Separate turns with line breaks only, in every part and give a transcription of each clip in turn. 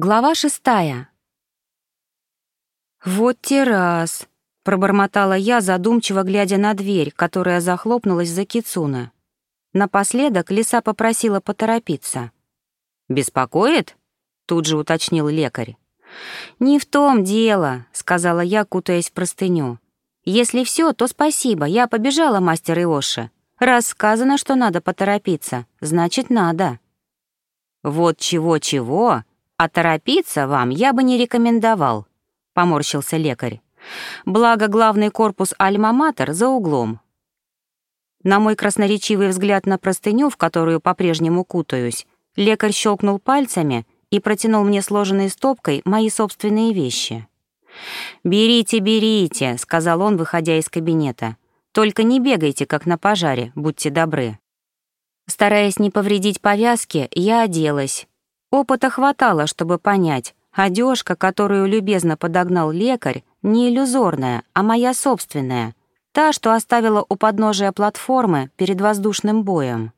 Глава шестая. «Вот террас», — пробормотала я, задумчиво глядя на дверь, которая захлопнулась за Кицуна. Напоследок лиса попросила поторопиться. «Беспокоит?» — тут же уточнил лекарь. «Не в том дело», — сказала я, кутаясь в простыню. «Если все, то спасибо, я побежала, мастер Иоши. Раз сказано, что надо поторопиться, значит, надо». «Вот чего-чего, «А торопиться вам я бы не рекомендовал», — поморщился лекарь. «Благо главный корпус Альма-Матер за углом». На мой красноречивый взгляд на простыню, в которую по-прежнему кутаюсь, лекарь щелкнул пальцами и протянул мне сложенной стопкой мои собственные вещи. «Берите, берите», — сказал он, выходя из кабинета. «Только не бегайте, как на пожаре, будьте добры». Стараясь не повредить повязки, я оделась, Опыта хватало, чтобы понять, одежка, которую любезно подогнал лекарь, не иллюзорная, а моя собственная, та, что оставила у подножия платформы перед воздушным боем.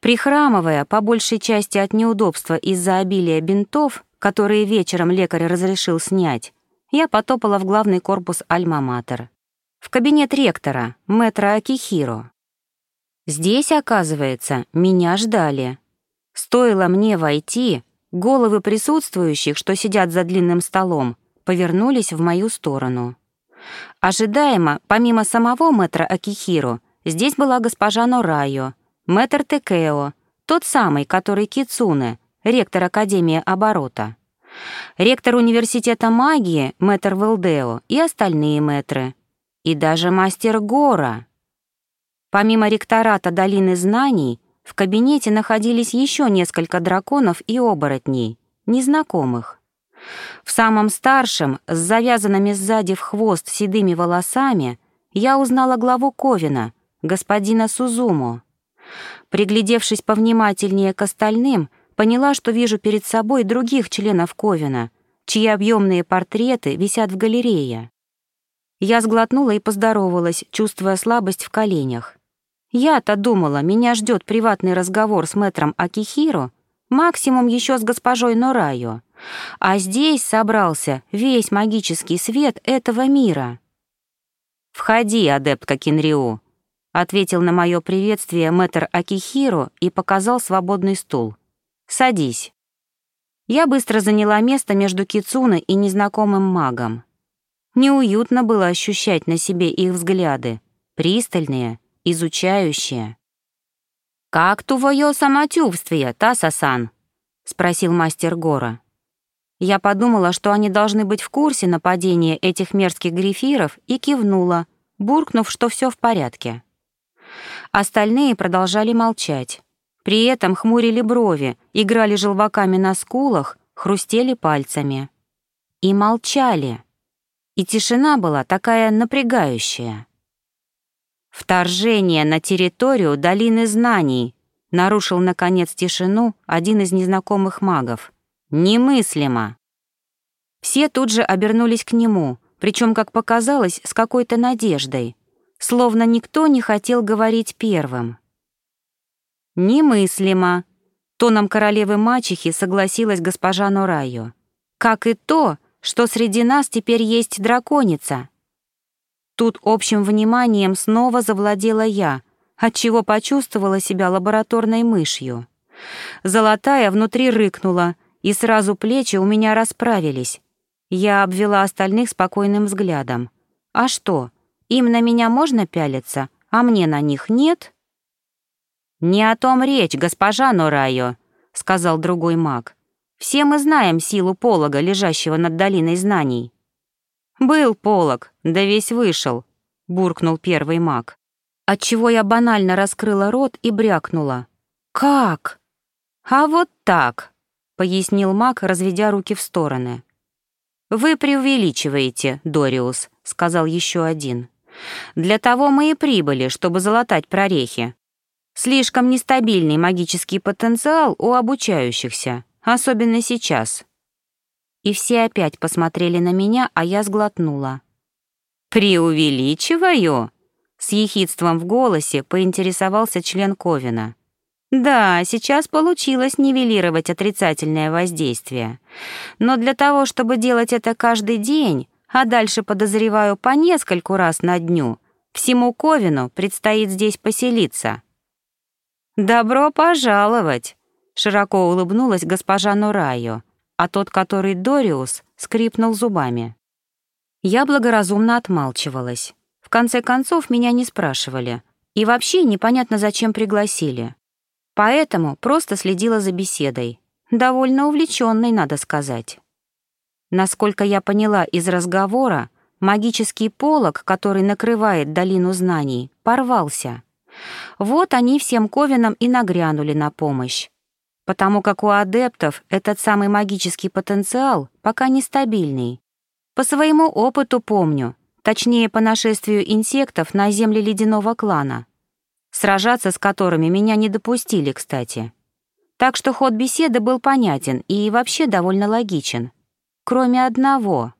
Прихрамывая, по большей части от неудобства из-за обилия бинтов, которые вечером лекарь разрешил снять, я потопала в главный корпус Альма-Матер. В кабинет ректора, мэтра Акихиро. Здесь, оказывается, меня ждали. Стоило мне войти, головы присутствующих, что сидят за длинным столом, повернулись в мою сторону. Ожидаемо, помимо самого мэтра Акихиро, здесь была госпожа Норайо, мэтр Текео, тот самый, который Кицуне, ректор Академии оборота, ректор университета магии, мэтр Велдео и остальные мэтры, и даже мастер Гора. Помимо ректората Долины Знаний, в кабинете находились еще несколько драконов и оборотней, незнакомых. В самом старшем, с завязанными сзади в хвост седыми волосами, я узнала главу Ковина, господина Сузуму. Приглядевшись повнимательнее к остальным, поняла, что вижу перед собой других членов Ковина, чьи объемные портреты висят в галерее. Я сглотнула и поздоровалась, чувствуя слабость в коленях. Я-то думала, меня ждет приватный разговор с мэтром Акихиро, максимум еще с госпожой Норайо. А здесь собрался весь магический свет этого мира. «Входи, адептка Кинриу», — ответил на мое приветствие мэтр Акихиро и показал свободный стул. «Садись». Я быстро заняла место между Кицуна и незнакомым магом. Неуютно было ощущать на себе их взгляды, пристальные, изучающие. «Как твое самочувствие, Тасасан?» — спросил мастер Гора. Я подумала, что они должны быть в курсе нападения этих мерзких грифиров, и кивнула, буркнув, что все в порядке. Остальные продолжали молчать. При этом хмурили брови, играли желваками на скулах, хрустели пальцами. И молчали. И тишина была такая напрягающая. «Вторжение на территорию Долины Знаний», — нарушил, наконец, тишину один из незнакомых магов. «Немыслимо!» Все тут же обернулись к нему, причем, как показалось, с какой-то надеждой, словно никто не хотел говорить первым. «Немыслимо», — тоном королевы-мачехи согласилась госпожа Норайо. «Как и то, что среди нас теперь есть драконица, Тут общим вниманием снова завладела я, отчего почувствовала себя лабораторной мышью. Золотая внутри рыкнула, и сразу плечи у меня расправились. Я обвела остальных спокойным взглядом. «А что, им на меня можно пялиться, а мне на них нет?» «Не о том речь, госпожа Норайо», — сказал другой маг. «Все мы знаем силу полога, лежащего над долиной знаний». «Был полог, да весь вышел», — буркнул первый маг. Отчего я банально раскрыла рот и брякнула. «Как?» «А вот так», — пояснил маг, разведя руки в стороны. «Вы преувеличиваете, Дориус», — сказал еще один. «Для того мы и прибыли, чтобы залатать прорехи. Слишком нестабильный магический потенциал у обучающихся, особенно сейчас. И все опять посмотрели на меня, а я сглотнула. «Преувеличиваю?» С ехидством в голосе поинтересовался член Ковина. Да, сейчас получилось нивелировать отрицательное воздействие. Но для того, чтобы делать это каждый день, а дальше, подозреваю, по нескольку раз на дню, всему Ковину предстоит здесь поселиться. «Добро пожаловать!» — широко улыбнулась госпожа Нурайо, а тот, который Дориус, скрипнул зубами. Я благоразумно отмалчивалась. В конце концов, меня не спрашивали. И вообще непонятно, зачем пригласили. Поэтому просто следила за беседой. Довольно увлеченной, надо сказать. Насколько я поняла из разговора, магический полог, который накрывает долину знаний, порвался. Вот они всем ковинам и нагрянули на помощь. Потому как у адептов этот самый магический потенциал пока нестабильный. По своему опыту помню, точнее по нашествию инсектов на земли ледяного клана сражаться с которыми меня не допустили, кстати. Так что ход беседы был понятен и вообще довольно логичен. Кроме одного.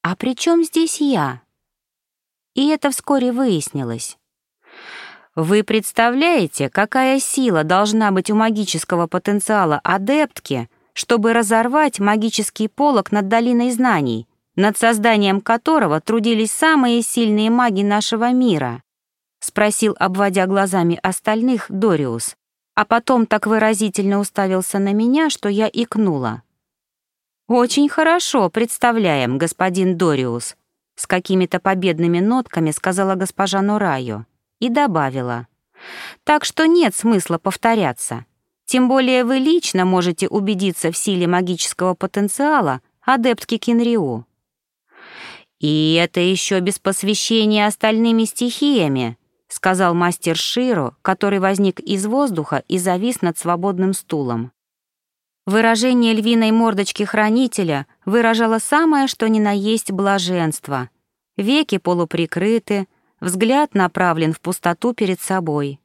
А при чем здесь я? И это вскоре выяснилось. Вы представляете, какая сила должна быть у магического потенциала адептки, чтобы разорвать магический полог над долиной знаний, над созданием которого трудились самые сильные маги нашего мира? — спросил, обводя глазами остальных, Дориус, а потом так выразительно уставился на меня, что я икнула. «Очень хорошо представляем, господин Дориус», — с какими-то победными нотками сказала госпожа Нурайо и добавила. «Так что нет смысла повторяться. Тем более вы лично можете убедиться в силе магического потенциала адептки Кинриу». «И это еще без посвящения остальными стихиями», сказал мастер Широ, который возник из воздуха и завис над свободным стулом. Выражение львиной мордочки хранителя выражало самое что ни на есть блаженство. Веки полуприкрыты, взгляд направлен в пустоту перед собой.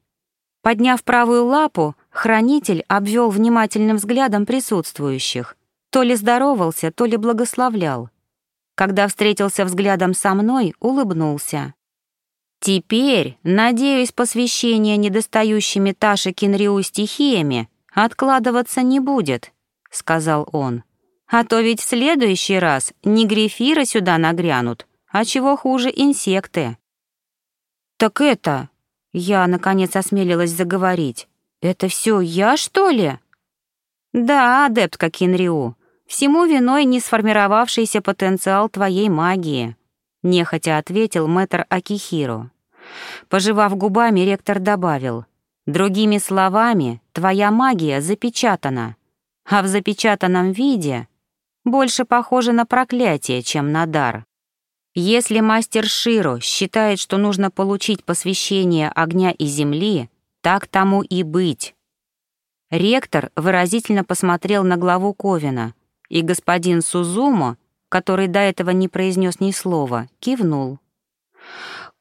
Подняв правую лапу, хранитель обвел внимательным взглядом присутствующих. То ли здоровался, то ли благословлял. Когда встретился взглядом со мной, улыбнулся. Теперь, надеюсь, посвящение недостающими Таше Кинриу стихиями откладываться не будет, сказал он. А то ведь в следующий раз не грифиры сюда нагрянут, а чего хуже инсекты. Так это, я наконец осмелилась заговорить. Это все я, что ли? Да, адептка Кинриу. Всему виной не сформировавшийся потенциал твоей магии нехотя ответил мэтр Акихиро. Пожевав губами, ректор добавил, «Другими словами, твоя магия запечатана, а в запечатанном виде больше похоже на проклятие, чем на дар. Если мастер Широ считает, что нужно получить посвящение огня и земли, так тому и быть». Ректор выразительно посмотрел на главу Ковина, и господин Сузумо который до этого не произнес ни слова, кивнул.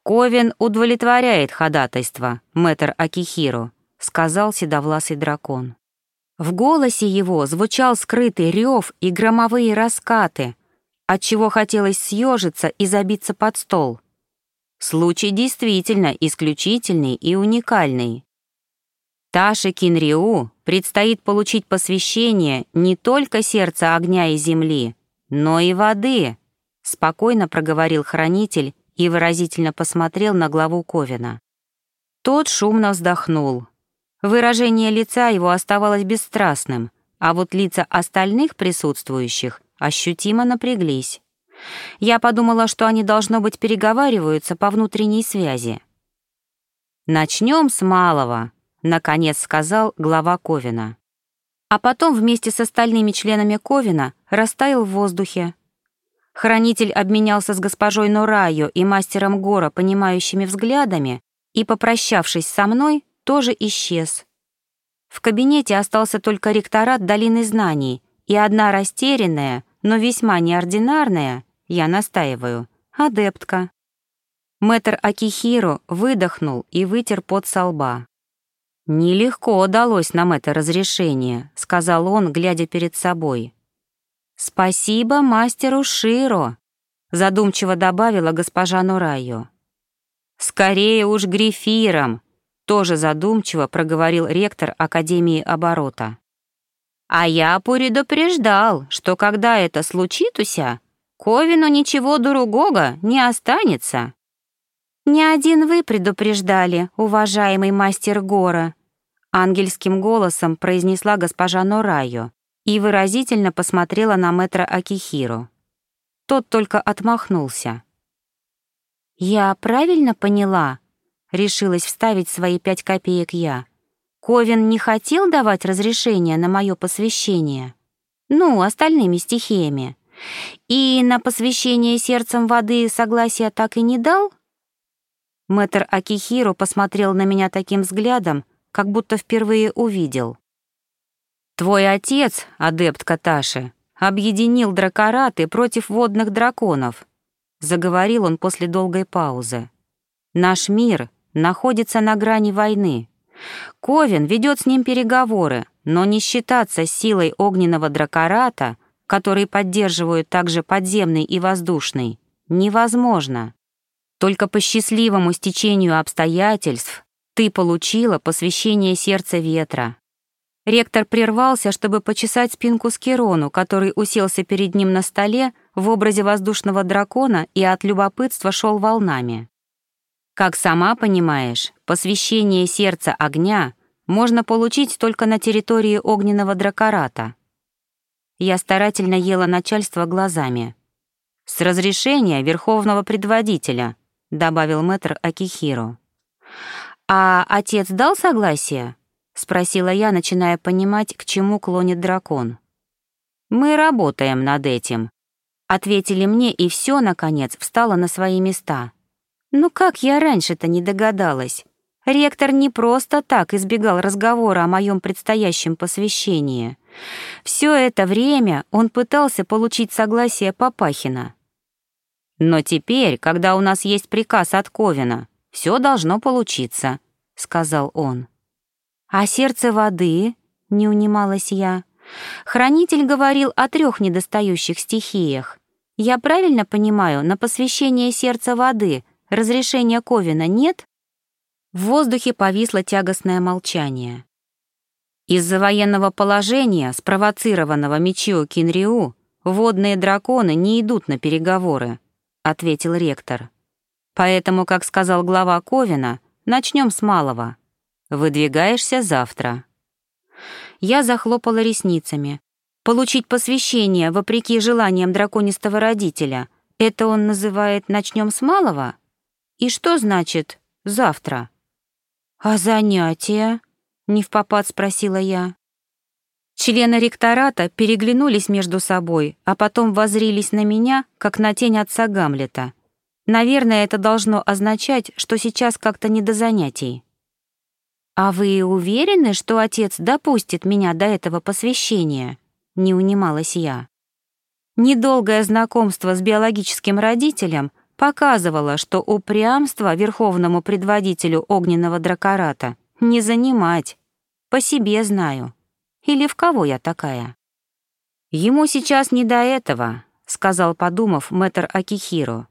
«Ковен удовлетворяет ходатайство, мэтр Акихиро», — сказал седовласый дракон. В голосе его звучал скрытый рев и громовые раскаты, отчего хотелось съежиться и забиться под стол. Случай действительно исключительный и уникальный. Таше Кинриу предстоит получить посвящение не только сердца огня и земли, но и воды», — спокойно проговорил хранитель и выразительно посмотрел на главу Ковина. Тот шумно вздохнул. Выражение лица его оставалось бесстрастным, а вот лица остальных присутствующих ощутимо напряглись. Я подумала, что они, должно быть, переговариваются по внутренней связи. «Начнем с малого», — наконец сказал глава Ковина а потом вместе с остальными членами Ковина растаял в воздухе. Хранитель обменялся с госпожой Норайо и мастером Гора понимающими взглядами и, попрощавшись со мной, тоже исчез. В кабинете остался только ректорат Долины Знаний и одна растерянная, но весьма неординарная, я настаиваю, адептка. Мэтр Акихиро выдохнул и вытер пот со лба. «Нелегко удалось нам это разрешение», — сказал он, глядя перед собой. «Спасибо мастеру Широ», — задумчиво добавила госпожа Нурайо. «Скорее уж грифиром», — тоже задумчиво проговорил ректор Академии оборота. А я предупреждал, что когда это случится, Ковину ничего другого не останется. Не один вы предупреждали, уважаемый мастер Гора, ангельским голосом произнесла госпожа Норайо и выразительно посмотрела на мэтра Акихиру. Тот только отмахнулся. «Я правильно поняла?» — решилась вставить свои пять копеек я. «Ковин не хотел давать разрешение на мое посвящение? Ну, остальными стихиями. И на посвящение сердцем воды согласия так и не дал?» Мэтр Акихиро посмотрел на меня таким взглядом, как будто впервые увидел. «Твой отец, адепт Каташи, объединил дракораты против водных драконов», — заговорил он после долгой паузы. «Наш мир находится на грани войны. Ковен ведет с ним переговоры, но не считаться силой огненного дракората, который поддерживают также подземный и воздушный, невозможно. Только по счастливому стечению обстоятельств ты получила посвящение сердца ветра, Ректор прервался, чтобы почесать спинку Скирону, который уселся перед ним на столе в образе воздушного дракона и от любопытства шел волнами. Как сама понимаешь, посвящение сердца огня можно получить только на территории огненного дракората. Я старательно ела начальство глазами. «С разрешения верховного предводителя», — добавил мэтр Акихиру. «А отец дал согласие?» — спросила я, начиная понимать, к чему клонит дракон. «Мы работаем над этим», — ответили мне, и все, наконец, встало на свои места. «Ну как я раньше-то не догадалась? Ректор не просто так избегал разговора о моем предстоящем посвящении. Все это время он пытался получить согласие Папахина. Но теперь, когда у нас есть приказ от Ковина, все должно получиться», — сказал он. «А сердце воды?» — не унималась я. «Хранитель говорил о трех недостающих стихиях. Я правильно понимаю, на посвящение сердца воды разрешения Ковина нет?» В воздухе повисло тягостное молчание. Из-за военного положения, спровоцированного Мичио Кинриу, водные драконы не идут на переговоры, ответил ректор. Поэтому, как сказал глава Ковина, начнем с малого. Выдвигаешься завтра». Я захлопала ресницами. Получить посвящение, вопреки желаниям драконистого родителя, это он называет «начнем с малого»? И что значит «завтра»? «А занятия?» — не в попад спросила я. Члены ректората переглянулись между собой, а потом возрились на меня, как на тень отца Гамлета. Наверное, это должно означать, что сейчас как-то не до занятий. «А вы уверены, что отец допустит меня до этого посвящения?» — не унималась я. Недолгое знакомство с биологическим родителем показывало, что упрямство верховному предводителю огненного дракората не занимать. По себе знаю. Или в кого я такая? «Ему сейчас не до этого», — сказал, подумав, мэтр Акихиро.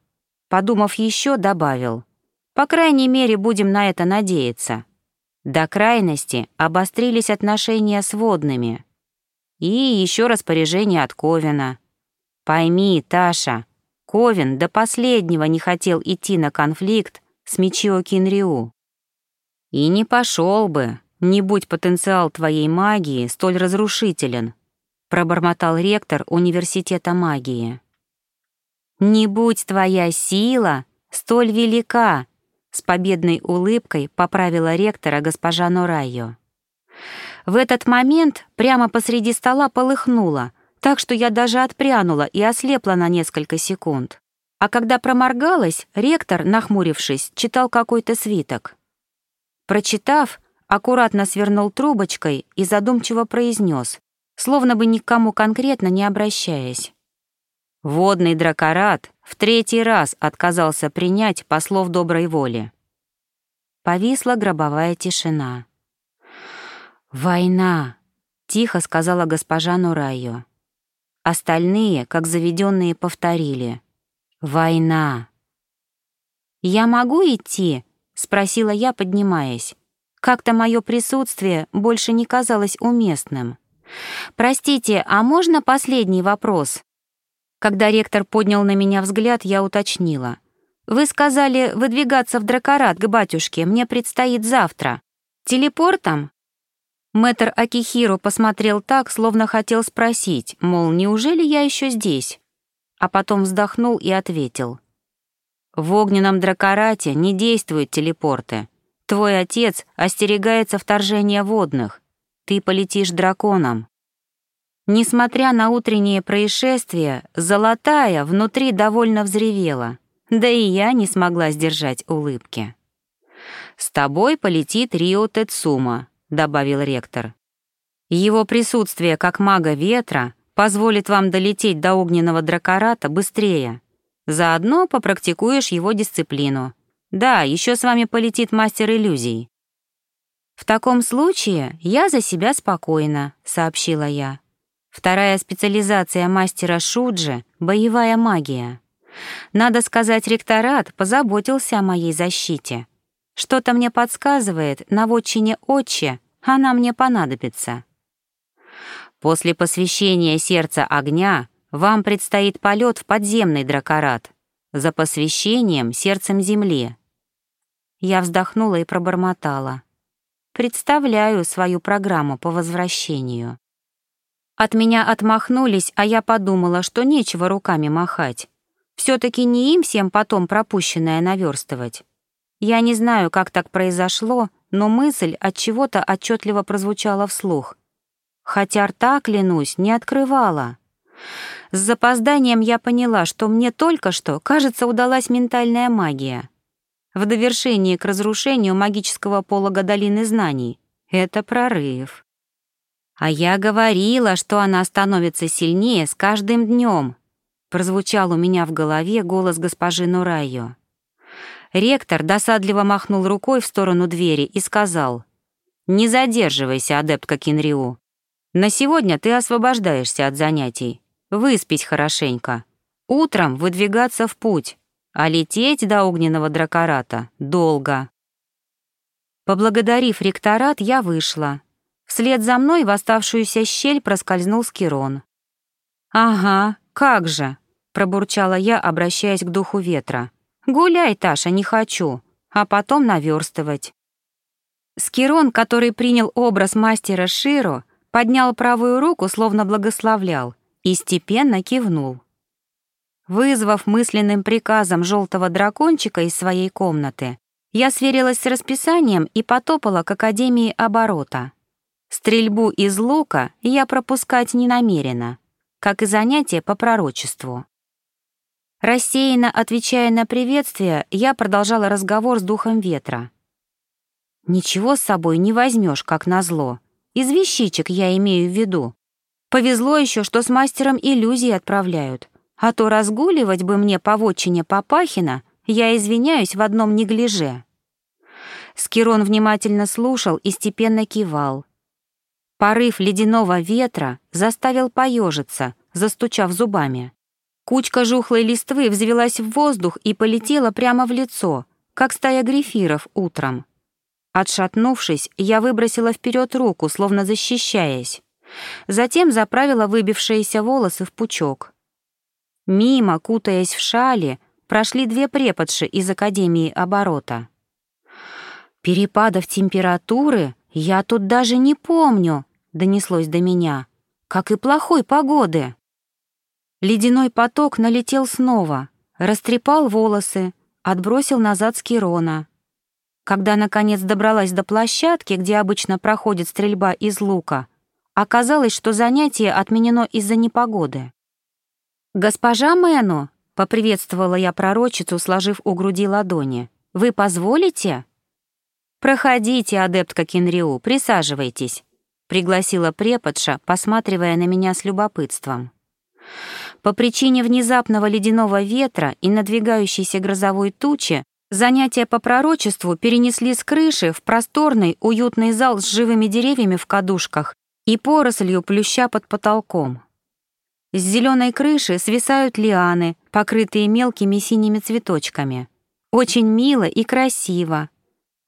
Подумав еще, добавил. «По крайней мере, будем на это надеяться». До крайности обострились отношения с водными. И еще распоряжение от Ковина. Пойми, Таша, Ковин до последнего не хотел идти на конфликт с Мичио Кинриу. И не пошел бы, не будь потенциал твоей магии столь разрушителен, пробормотал ректор университета магии. Не будь твоя сила столь велика, с победной улыбкой поправила ректора госпожа Норайо. В этот момент прямо посреди стола полыхнуло, так что я даже отпрянула и ослепла на несколько секунд. А когда проморгалась, ректор, нахмурившись, читал какой-то свиток. Прочитав, аккуратно свернул трубочкой и задумчиво произнес, словно бы никому конкретно не обращаясь. Водный дракорат в третий раз отказался принять послов доброй воли. Повисла гробовая тишина. «Война!» — тихо сказала госпожа Нурайо. Остальные, как заведенные, повторили. «Война!» «Я могу идти?» — спросила я, поднимаясь. Как-то мое присутствие больше не казалось уместным. «Простите, а можно последний вопрос?» Когда ректор поднял на меня взгляд, я уточнила. «Вы сказали выдвигаться в Дракорат к батюшке, мне предстоит завтра. Телепортом?» Мэтр Акихиро посмотрел так, словно хотел спросить, мол, неужели я еще здесь? А потом вздохнул и ответил. «В огненном дракорате не действуют телепорты. Твой отец остерегается вторжения водных. Ты полетишь драконом». Несмотря на утреннее происшествие, золотая внутри довольно взревела, да и я не смогла сдержать улыбки. «С тобой полетит Рио Тецума», — добавил ректор. «Его присутствие как мага ветра позволит вам долететь до огненного дракората быстрее. Заодно попрактикуешь его дисциплину. Да, еще с вами полетит мастер иллюзий». «В таком случае я за себя спокойна», — сообщила я. Вторая специализация мастера Шуджи — боевая магия. Надо сказать, ректорат позаботился о моей защите. Что-то мне подсказывает, на вотчине отче она мне понадобится. После посвящения сердца огня вам предстоит полет в подземный дракорат, за посвящением сердцем земли. Я вздохнула и пробормотала. Представляю свою программу по возвращению. От меня отмахнулись, а я подумала, что нечего руками махать. все таки не им всем потом пропущенное наверстывать. Я не знаю, как так произошло, но мысль от чего-то отчетливо прозвучала вслух. Хотя рта, клянусь, не открывала. С запозданием я поняла, что мне только что, кажется, удалась ментальная магия. В довершении к разрушению магического полога долины знаний. Это прорыв. А я говорила, что она становится сильнее с каждым днем. Прозвучал у меня в голове голос госпожи Нурайо. Ректор досадливо махнул рукой в сторону двери и сказал, «Не задерживайся, адептка Кинриу. На сегодня ты освобождаешься от занятий. Выспись хорошенько. Утром выдвигаться в путь, а лететь до огненного дракората долго». Поблагодарив ректорат, я вышла. Вслед за мной в оставшуюся щель проскользнул Скирон. «Ага, как же!» — пробурчала я, обращаясь к духу ветра. «Гуляй, Таша, не хочу, а потом наверстывать». Скирон, который принял образ мастера Широ, поднял правую руку, словно благословлял, и степенно кивнул. Вызвав мысленным приказом желтого дракончика из своей комнаты, я сверилась с расписанием и потопала к Академии оборота. Стрельбу из лука я пропускать не намерена, как и занятия по пророчеству. Рассеянно отвечая на приветствие, я продолжала разговор с духом ветра. «Ничего с собой не возьмешь, как назло. Из вещичек я имею в виду. Повезло еще, что с мастером иллюзий отправляют. А то разгуливать бы мне по вотчине Папахина, я извиняюсь в одном неглиже». Скирон внимательно слушал и степенно кивал. Порыв ледяного ветра заставил поежиться, застучав зубами. Кучка жухлой листвы взвелась в воздух и полетела прямо в лицо, как стая грифиров утром. Отшатнувшись, я выбросила вперед руку, словно защищаясь. Затем заправила выбившиеся волосы в пучок. Мимо, кутаясь в шали, прошли две преподши из Академии оборота. «Перепадов температуры я тут даже не помню», — донеслось до меня, «как и плохой погоды». Ледяной поток налетел снова, растрепал волосы, отбросил назад с Кирона. Когда, наконец, добралась до площадки, где обычно проходит стрельба из лука, оказалось, что занятие отменено из-за непогоды. «Госпожа Мэну», — поприветствовала я пророчицу, сложив у груди ладони, — «вы позволите?» «Проходите, адептка Кинриу, присаживайтесь», — пригласила преподша, посматривая на меня с любопытством. По причине внезапного ледяного ветра и надвигающейся грозовой тучи занятия по пророчеству перенесли с крыши в просторный, уютный зал с живыми деревьями в кадушках и порослью плюща под потолком. С зеленой крыши свисают лианы, покрытые мелкими синими цветочками. Очень мило и красиво.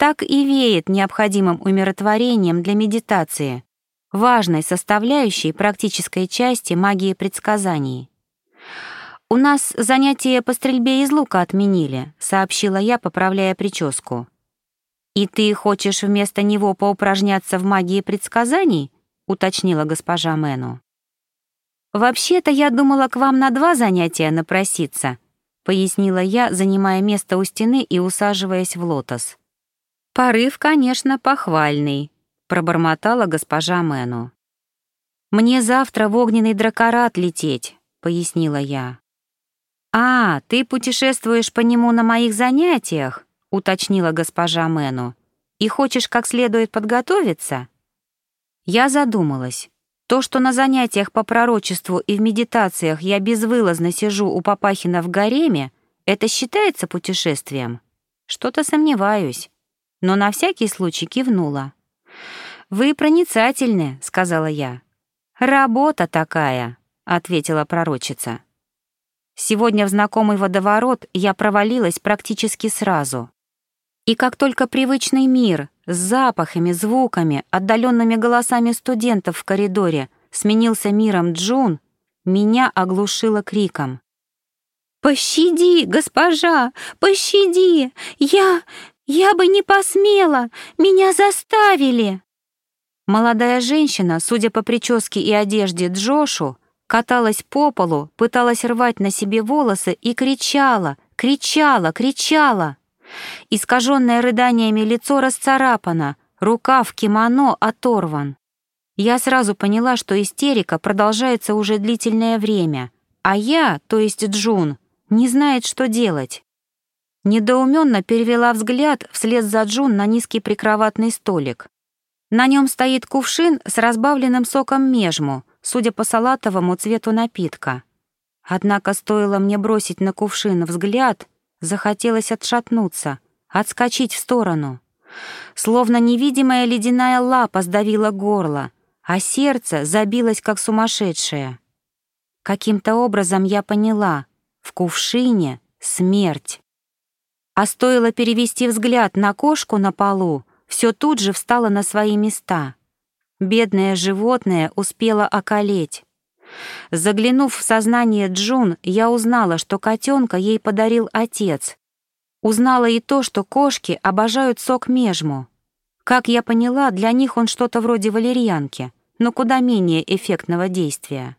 так и веет необходимым умиротворением для медитации, важной составляющей практической части магии предсказаний. «У нас занятия по стрельбе из лука отменили», — сообщила я, поправляя прическу. «И ты хочешь вместо него поупражняться в магии предсказаний?» — уточнила госпожа Мэну. «Вообще-то я думала к вам на два занятия напроситься», — пояснила я, занимая место у стены и усаживаясь в лотос. «Порыв, конечно, похвальный», — пробормотала госпожа Мэну. «Мне завтра в огненный дракорат лететь», — пояснила я. «А, ты путешествуешь по нему на моих занятиях?» — уточнила госпожа Мэну. «И хочешь как следует подготовиться?» Я задумалась. То, что на занятиях по пророчеству и в медитациях я безвылазно сижу у Папахина в гареме, это считается путешествием? Что-то сомневаюсь. Но на всякий случай кивнула. «Вы проницательны», — сказала я. «Работа такая», — ответила пророчица. Сегодня в знакомый водоворот я провалилась практически сразу. И как только привычный мир с запахами, звуками, отдаленными голосами студентов в коридоре сменился миром Джун, меня оглушило криком. «Пощади, госпожа, пощади! Я... я бы не посмела! Меня заставили!» Молодая женщина, судя по прическе и одежде Джошу, каталась по полу, пыталась рвать на себе волосы и кричала, кричала, кричала. Искаженное рыданиями лицо расцарапано, рука в кимоно оторван. Я сразу поняла, что истерика продолжается уже длительное время, а я, то есть Джун, не знает, что делать. Недоуменно перевела взгляд вслед за Джун на низкий прикроватный столик. На нем стоит кувшин с разбавленным соком межму, судя по салатовому цвету напитка. Однако стоило мне бросить на кувшин взгляд, захотелось отшатнуться, отскочить в сторону. Словно невидимая ледяная лапа сдавила горло, а сердце забилось как сумасшедшее. Каким-то образом я поняла, в кувшине смерть. А стоило перевести взгляд на кошку на полу, все тут же встало на свои места — Бедное животное успело околеть. Заглянув в сознание Джун, я узнала, что котенка ей подарил отец. Узнала и то, что кошки обожают сок межму. Как я поняла, для них он что-то вроде валерьянки, но куда менее эффектного действия.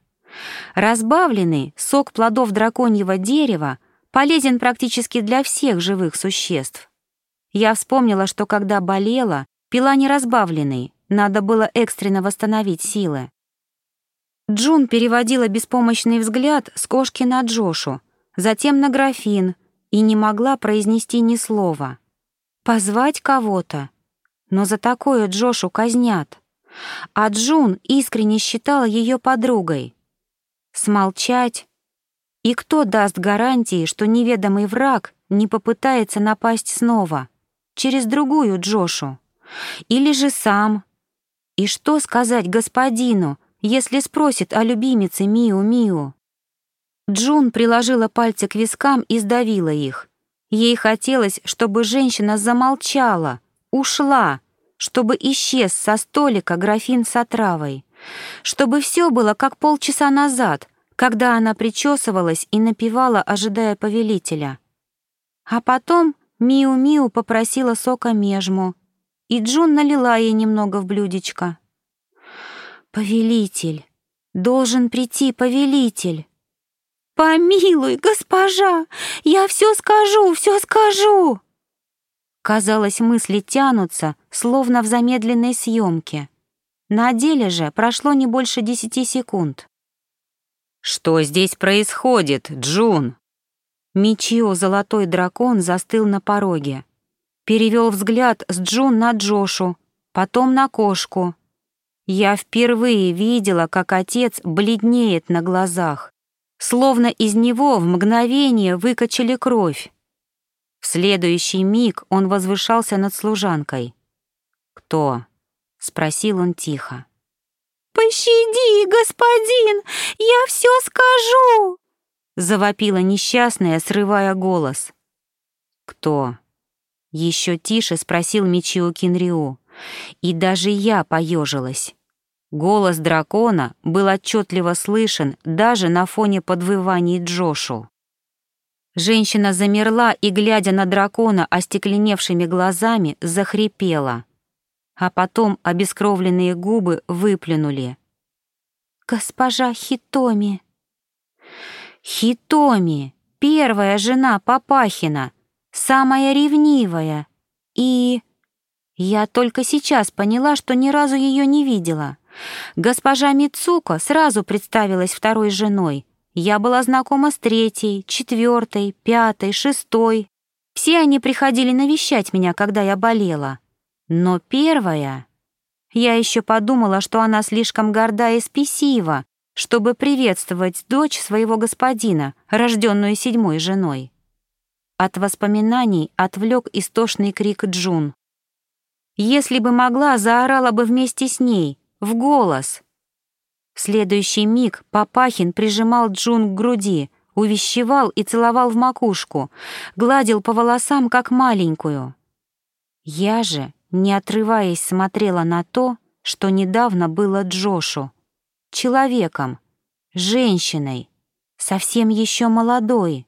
Разбавленный сок плодов драконьего дерева полезен практически для всех живых существ. Я вспомнила, что когда болела, пила неразбавленный, надо было экстренно восстановить силы. Джун переводила беспомощный взгляд с кошки на Джошу, затем на графин и не могла произнести ни слова. Позвать кого-то? Но за такое Джошу казнят. А Джун искренне считала ее подругой. Смолчать? И кто даст гарантии, что неведомый враг не попытается напасть снова, через другую Джошу? Или же сам, и что сказать господину, если спросит о любимице Миу-Миу? Джун приложила пальцы к вискам и сдавила их. Ей хотелось, чтобы женщина замолчала, ушла, чтобы исчез со столика графин с отравой, чтобы все было как полчаса назад, когда она причесывалась и напевала, ожидая повелителя. А потом Миу-Миу попросила сока межму, и Джун налила ей немного в блюдечко. «Повелитель! Должен прийти повелитель!» «Помилуй, госпожа! Я все скажу, все скажу!» Казалось, мысли тянутся, словно в замедленной съемке. На деле же прошло не больше десяти секунд. «Что здесь происходит, Джун?» Мичио Золотой Дракон застыл на пороге перевел взгляд с Джун на Джошу, потом на кошку. Я впервые видела, как отец бледнеет на глазах, словно из него в мгновение выкачали кровь. В следующий миг он возвышался над служанкой. «Кто?» — спросил он тихо. «Пощади, господин, я все скажу!» — завопила несчастная, срывая голос. «Кто?» Еще тише спросил Мичио Кинриу. И даже я поежилась. Голос дракона был отчетливо слышен даже на фоне подвываний Джошу. Женщина замерла и, глядя на дракона остекленевшими глазами, захрипела. А потом обескровленные губы выплюнули. «Госпожа Хитоми!» «Хитоми! Первая жена Папахина! Самая ревнивая! И...» Я только сейчас поняла, что ни разу ее не видела. Госпожа Мицуко сразу представилась второй женой. Я была знакома с третьей, четвертой, пятой, шестой. Все они приходили навещать меня, когда я болела. Но первая... Я еще подумала, что она слишком горда и спесива, чтобы приветствовать дочь своего господина, рожденную седьмой женой. От воспоминаний отвлек истошный крик Джун. Если бы могла, заорала бы вместе с ней, в голос. В следующий миг Папахин прижимал Джун к груди, увещевал и целовал в макушку, гладил по волосам, как маленькую. Я же, не отрываясь, смотрела на то, что недавно было Джошу. Человеком, женщиной, совсем еще молодой.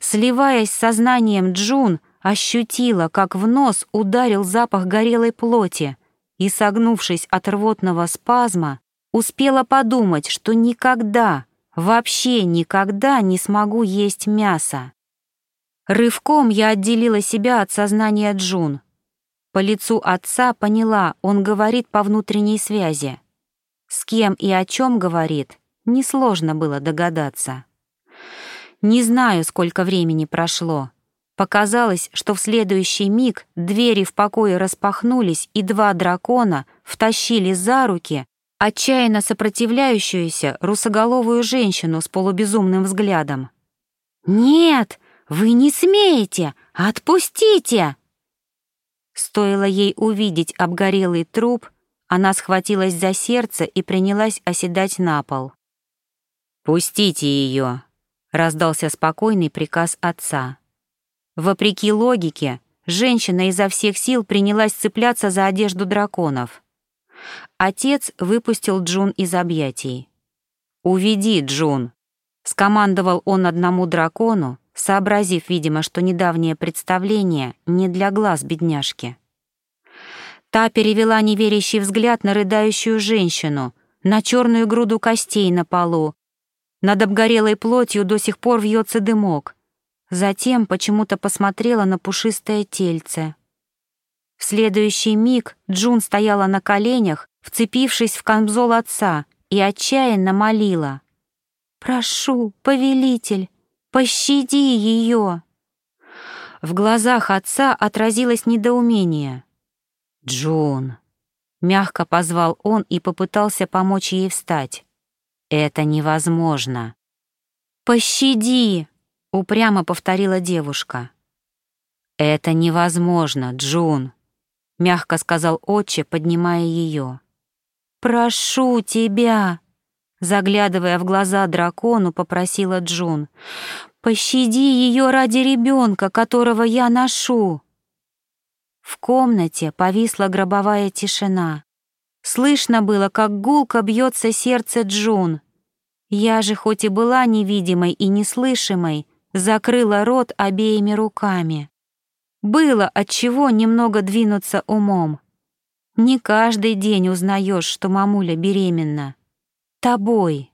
Сливаясь с сознанием Джун, ощутила, как в нос ударил запах горелой плоти и, согнувшись от рвотного спазма, успела подумать, что никогда, вообще никогда не смогу есть мясо. Рывком я отделила себя от сознания Джун. По лицу отца поняла, он говорит по внутренней связи. С кем и о чем говорит, несложно было догадаться. Не знаю, сколько времени прошло, Показалось, что в следующий миг двери в покое распахнулись, и два дракона втащили за руки отчаянно сопротивляющуюся русоголовую женщину с полубезумным взглядом. «Нет, вы не смеете! Отпустите!» Стоило ей увидеть обгорелый труп, она схватилась за сердце и принялась оседать на пол. «Пустите ее!» — раздался спокойный приказ отца. Вопреки логике, женщина изо всех сил принялась цепляться за одежду драконов. Отец выпустил Джун из объятий. «Уведи, Джун!» — скомандовал он одному дракону, сообразив, видимо, что недавнее представление не для глаз бедняжки. Та перевела неверящий взгляд на рыдающую женщину, на черную груду костей на полу. Над обгорелой плотью до сих пор вьется дымок, Затем почему-то посмотрела на пушистое тельце. В следующий миг Джун стояла на коленях, вцепившись в камзол отца, и отчаянно молила. «Прошу, повелитель, пощади ее!» В глазах отца отразилось недоумение. «Джун!» — мягко позвал он и попытался помочь ей встать. «Это невозможно!» «Пощади!» — упрямо повторила девушка. «Это невозможно, Джун», — мягко сказал отче, поднимая ее. «Прошу тебя», — заглядывая в глаза дракону, попросила Джун. «Пощади ее ради ребенка, которого я ношу». В комнате повисла гробовая тишина. Слышно было, как гулко бьется сердце Джун. Я же хоть и была невидимой и неслышимой, закрыла рот обеими руками. Было от чего немного двинуться умом. Не каждый день узнаешь, что мамуля беременна. Тобой.